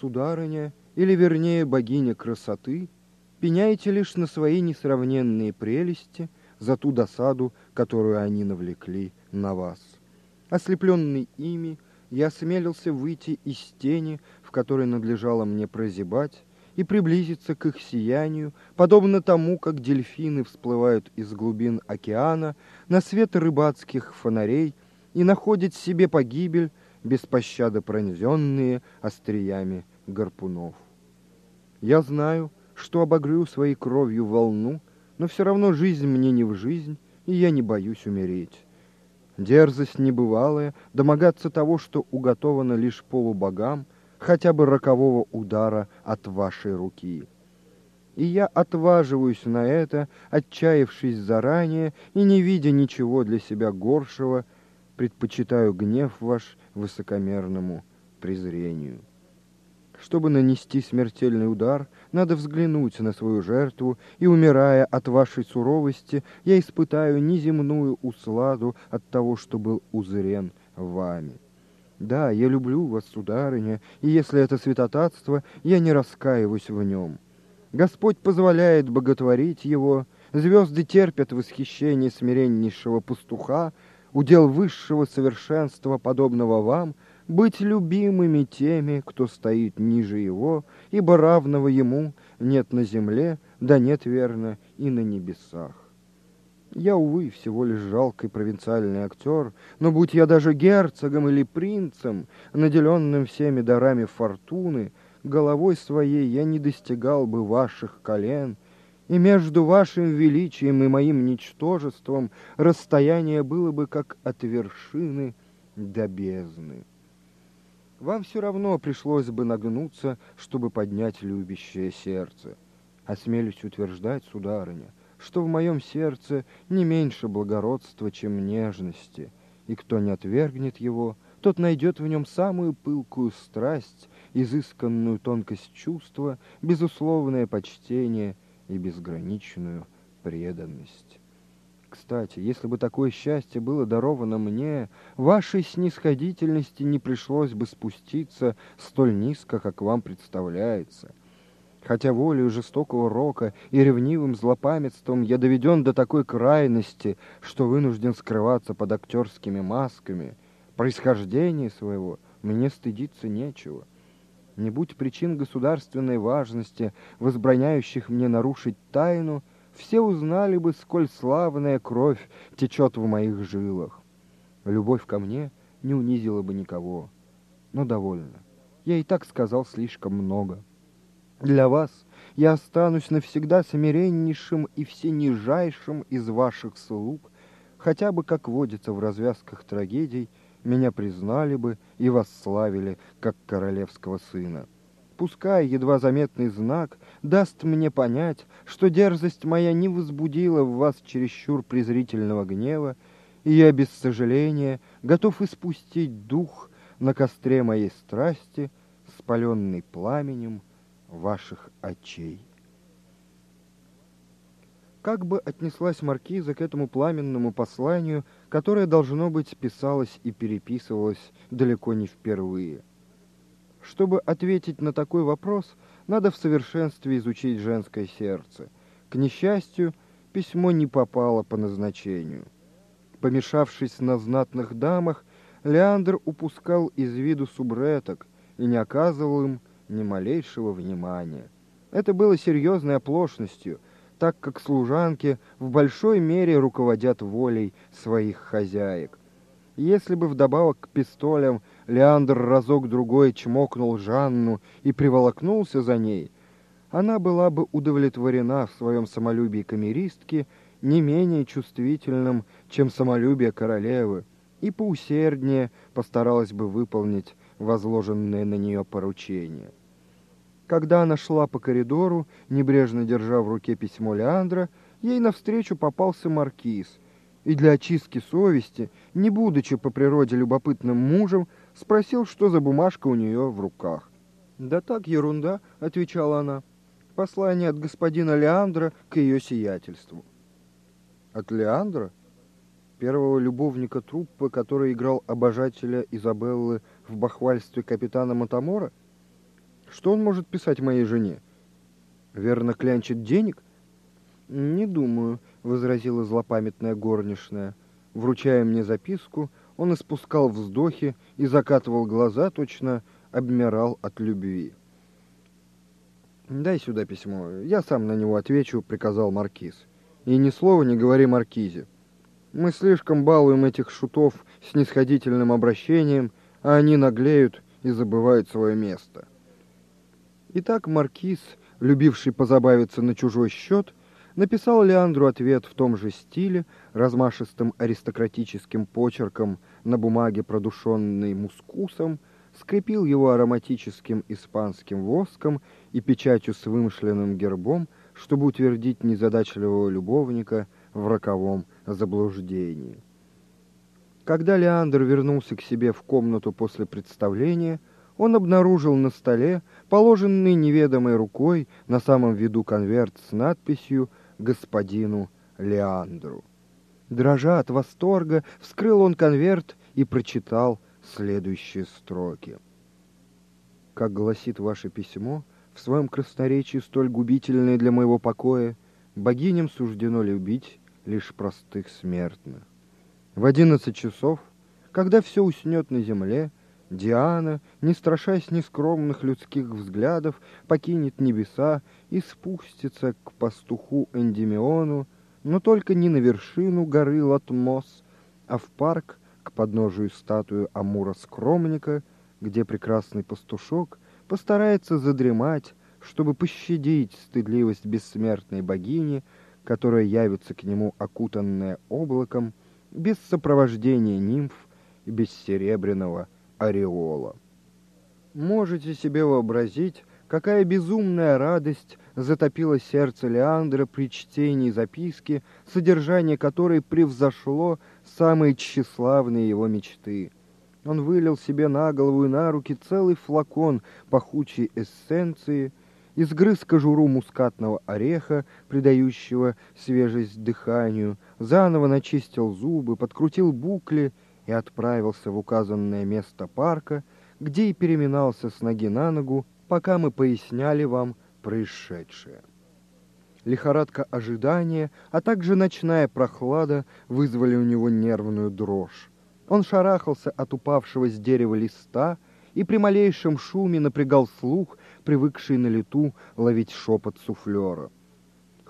сударыня, или вернее богиня красоты, пеняете лишь на свои несравненные прелести за ту досаду, которую они навлекли на вас. Ослепленный ими, я осмелился выйти из тени, в которой надлежало мне прозябать, и приблизиться к их сиянию, подобно тому, как дельфины всплывают из глубин океана на свет рыбацких фонарей и находят себе погибель, без пощады пронзенные остриями гарпунов. Я знаю, что обогрю своей кровью волну, но все равно жизнь мне не в жизнь, и я не боюсь умереть. Дерзость небывалая, домогаться того, что уготовано лишь полубогам, хотя бы рокового удара от вашей руки. И я отваживаюсь на это, отчаявшись заранее и не видя ничего для себя горшего, предпочитаю гнев ваш высокомерному презрению. Чтобы нанести смертельный удар, надо взглянуть на свою жертву, и, умирая от вашей суровости, я испытаю неземную усладу от того, что был узрен вами. Да, я люблю вас, сударыня, и если это святотатство, я не раскаиваюсь в нем. Господь позволяет боготворить его, звезды терпят восхищение смиреннейшего пастуха, удел высшего совершенства, подобного вам — быть любимыми теми, кто стоит ниже его, ибо равного ему нет на земле, да нет, верно, и на небесах. Я, увы, всего лишь жалкий провинциальный актер, но будь я даже герцогом или принцем, наделенным всеми дарами фортуны, головой своей я не достигал бы ваших колен, и между вашим величием и моим ничтожеством расстояние было бы как от вершины до бездны вам все равно пришлось бы нагнуться, чтобы поднять любящее сердце. Осмелюсь утверждать, сударыня, что в моем сердце не меньше благородства, чем нежности, и кто не отвергнет его, тот найдет в нем самую пылкую страсть, изысканную тонкость чувства, безусловное почтение и безграничную преданность. Кстати, если бы такое счастье было даровано мне, вашей снисходительности не пришлось бы спуститься столь низко, как вам представляется. Хотя волею жестокого рока и ревнивым злопамятством я доведен до такой крайности, что вынужден скрываться под актерскими масками, происхождение своего мне стыдиться нечего. Не будь причин государственной важности, возбраняющих мне нарушить тайну — все узнали бы, сколь славная кровь течет в моих жилах. Любовь ко мне не унизила бы никого. Но довольно. Я и так сказал слишком много. Для вас я останусь навсегда смиреннейшим и всенижайшим из ваших слуг, хотя бы, как водится в развязках трагедий, меня признали бы и восславили, как королевского сына. Пускай едва заметный знак даст мне понять, что дерзость моя не возбудила в вас чересчур презрительного гнева, и я без сожаления готов испустить дух на костре моей страсти, спаленный пламенем ваших очей. Как бы отнеслась маркиза к этому пламенному посланию, которое, должно быть, писалось и переписывалось далеко не впервые – чтобы ответить на такой вопрос, надо в совершенстве изучить женское сердце. К несчастью, письмо не попало по назначению. Помешавшись на знатных дамах, Леандр упускал из виду субреток и не оказывал им ни малейшего внимания. Это было серьезной оплошностью, так как служанки в большой мере руководят волей своих хозяек. Если бы вдобавок к пистолям Леандр разок-другой чмокнул Жанну и приволокнулся за ней, она была бы удовлетворена в своем самолюбии камеристки не менее чувствительным, чем самолюбие королевы, и поусерднее постаралась бы выполнить возложенное на нее поручение. Когда она шла по коридору, небрежно держа в руке письмо Леандра, ей навстречу попался маркиз, и для очистки совести, не будучи по природе любопытным мужем, Спросил, что за бумажка у нее в руках. «Да так, ерунда», — отвечала она. «Послание от господина Леандра к ее сиятельству». «От Леандра?» Первого любовника труппы, который играл обожателя Изабеллы в бахвальстве капитана Матамора? Что он может писать моей жене? Верно, клянчит денег? Не думаю, возразила злопамятная горничная. Вручая мне записку, он испускал вздохи и закатывал глаза, точно обмирал от любви. «Дай сюда письмо, я сам на него отвечу», — приказал Маркиз. «И ни слова не говори Маркизе. Мы слишком балуем этих шутов снисходительным обращением, а они наглеют и забывают свое место». Итак, Маркиз, любивший позабавиться на чужой счет, написал Леандру ответ в том же стиле, размашистым аристократическим почерком на бумаге, продушенной мускусом, скрепил его ароматическим испанским воском и печатью с вымышленным гербом, чтобы утвердить незадачливого любовника в роковом заблуждении. Когда Леандр вернулся к себе в комнату после представления, он обнаружил на столе положенный неведомой рукой на самом виду конверт с надписью «Господину Леандру». Дрожа от восторга, вскрыл он конверт и прочитал следующие строки. Как гласит ваше письмо, в своем красноречии, столь губительное для моего покоя, богиням суждено любить лишь простых смертных. В одиннадцать часов, когда все уснет на земле, Диана, не страшась нескромных людских взглядов, покинет небеса и спустится к пастуху Эндимиону, но только не на вершину горы Латмос, а в парк к подножию статуи Амура-скромника, где прекрасный пастушок постарается задремать, чтобы пощадить стыдливость бессмертной богини, которая явится к нему окутанная облаком, без сопровождения нимф и без серебряного ореола. Можете себе вообразить, какая безумная радость затопила сердце Леандра при чтении записки, содержание которой превзошло самые тщеславные его мечты. Он вылил себе на голову и на руки целый флакон пахучей эссенции, изгрыз кожуру мускатного ореха, придающего свежесть дыханию, заново начистил зубы, подкрутил букли и отправился в указанное место парка, где и переминался с ноги на ногу, пока мы поясняли вам происшедшее. Лихорадка ожидания, а также ночная прохлада вызвали у него нервную дрожь. Он шарахался от упавшего с дерева листа и при малейшем шуме напрягал слух, привыкший на лету ловить шепот суфлера.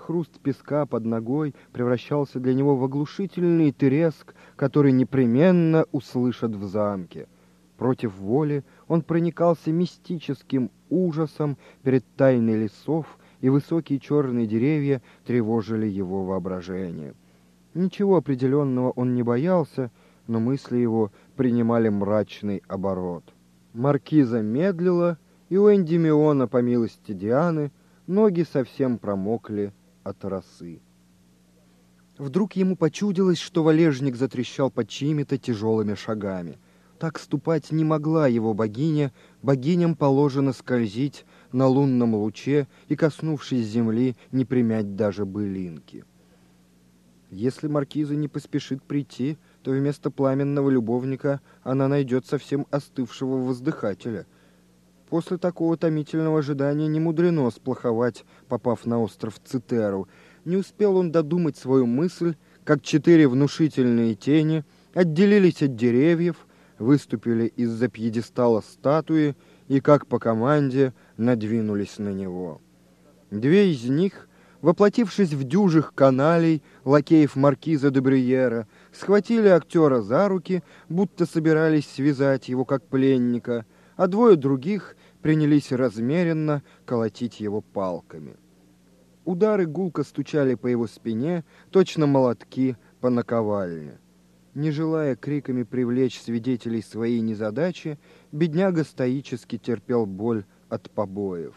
Хруст песка под ногой превращался для него в оглушительный треск, который непременно услышат в замке. Против воли он проникался мистическим ужасом перед тайной лесов, и высокие черные деревья тревожили его воображение. Ничего определенного он не боялся, но мысли его принимали мрачный оборот. Маркиза медлила, и у Эндимиона, по милости Дианы, ноги совсем промокли от росы. Вдруг ему почудилось, что валежник затрещал под чьими-то тяжелыми шагами — так ступать не могла его богиня, богиням положено скользить на лунном луче и, коснувшись земли, не примять даже былинки. Если маркиза не поспешит прийти, то вместо пламенного любовника она найдет совсем остывшего воздыхателя. После такого томительного ожидания не мудрено сплоховать, попав на остров Цитеру. Не успел он додумать свою мысль, как четыре внушительные тени отделились от деревьев, выступили из-за пьедестала статуи и, как по команде, надвинулись на него. Две из них, воплотившись в дюжих каналей лакеев маркиза де Брюера, схватили актера за руки, будто собирались связать его как пленника, а двое других принялись размеренно колотить его палками. Удары гулко стучали по его спине, точно молотки по наковальне. Не желая криками привлечь свидетелей своей незадачи, бедняга стоически терпел боль от побоев.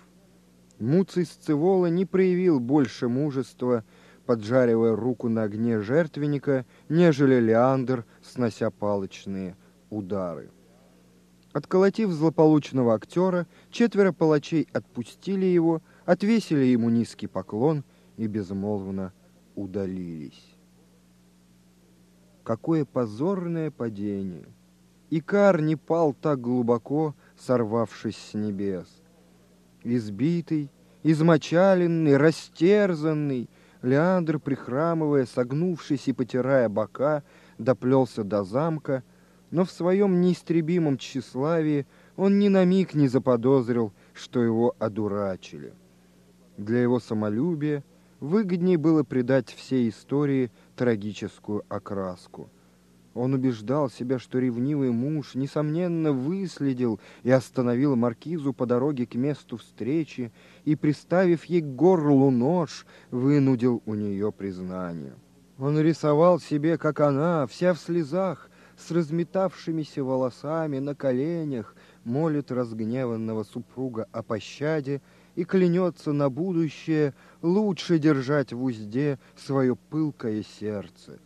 Муций Сцевола не проявил больше мужества, поджаривая руку на огне жертвенника, нежели Леандр, снося палочные удары. Отколотив злополучного актера, четверо палачей отпустили его, отвесили ему низкий поклон и безмолвно удалились. Какое позорное падение! Икар не пал так глубоко, сорвавшись с небес. Избитый, измочаленный, растерзанный, Леандр, прихрамывая, согнувшись и потирая бока, доплелся до замка, но в своем неистребимом тщеславии он ни на миг не заподозрил, что его одурачили. Для его самолюбия выгоднее было придать всей истории трагическую окраску – он убеждал себя, что ревнивый муж, несомненно, выследил и остановил маркизу по дороге к месту встречи и, приставив ей к горлу нож, вынудил у нее признание. Он рисовал себе, как она, вся в слезах, с разметавшимися волосами на коленях, молит разгневанного супруга о пощаде и клянется на будущее лучше держать в узде свое пылкое сердце.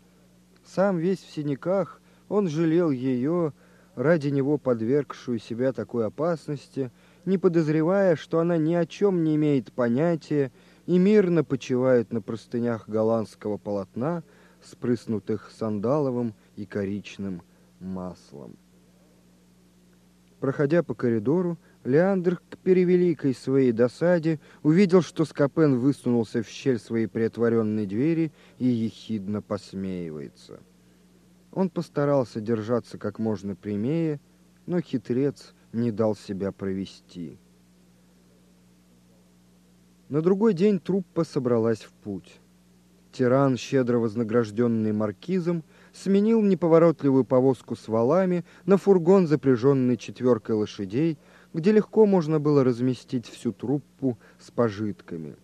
Сам весь в синяках, он жалел ее, ради него подвергшую себя такой опасности, не подозревая, что она ни о чем не имеет понятия и мирно почивает на простынях голландского полотна, спрыснутых сандаловым и коричным маслом. Проходя по коридору, Леандр к перевеликой своей досаде увидел, что Скопен высунулся в щель своей приотворенной двери и ехидно посмеивается. Он постарался держаться как можно прямее, но хитрец не дал себя провести. На другой день труппа собралась в путь. Тиран, щедро вознагражденный маркизом, сменил неповоротливую повозку с валами на фургон, запряженный четверкой лошадей, где легко можно было разместить всю труппу с пожитками.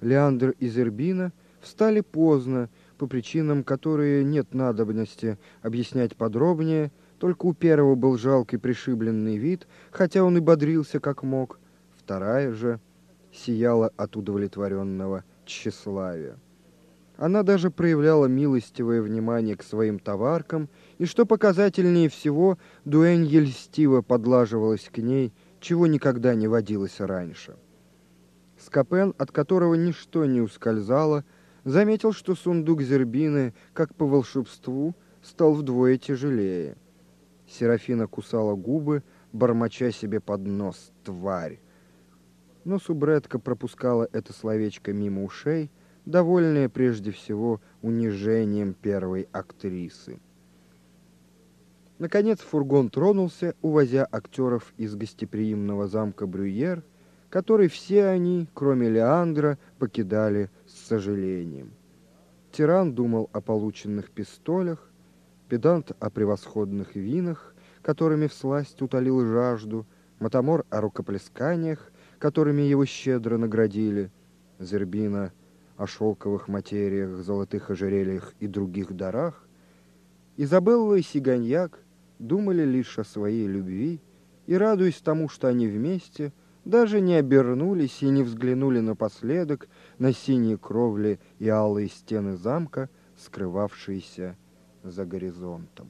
Леандр и Зербина встали поздно по причинам, которые нет надобности объяснять подробнее, только у первого был жалкий пришибленный вид, хотя он и бодрился как мог, вторая же сияла от удовлетворенного тщеславия. Она даже проявляла милостивое внимание к своим товаркам, и, что показательнее всего, Дуэнье льстиво подлаживалась к ней, чего никогда не водилось раньше. Скопен, от которого ничто не ускользало, заметил, что сундук Зербины, как по волшебству, стал вдвое тяжелее. Серафина кусала губы, бормоча себе под нос «тварь». Но субретка пропускала это словечко мимо ушей, довольная прежде всего унижением первой актрисы. Наконец фургон тронулся, увозя актеров из гостеприимного замка Брюер, который все они, кроме Леандра, покидали с сожалением. Тиран думал о полученных пистолях, педант о превосходных винах, которыми всласть утолил жажду, Матамор о рукоплесканиях, которыми его щедро наградили, Зербина о шелковых материях, золотых ожерельях и других дарах, Изабелла и Сиганьяк думали лишь о своей любви и, радуясь тому, что они вместе – даже не обернулись и не взглянули напоследок на синие кровли и алые стены замка, скрывавшиеся за горизонтом.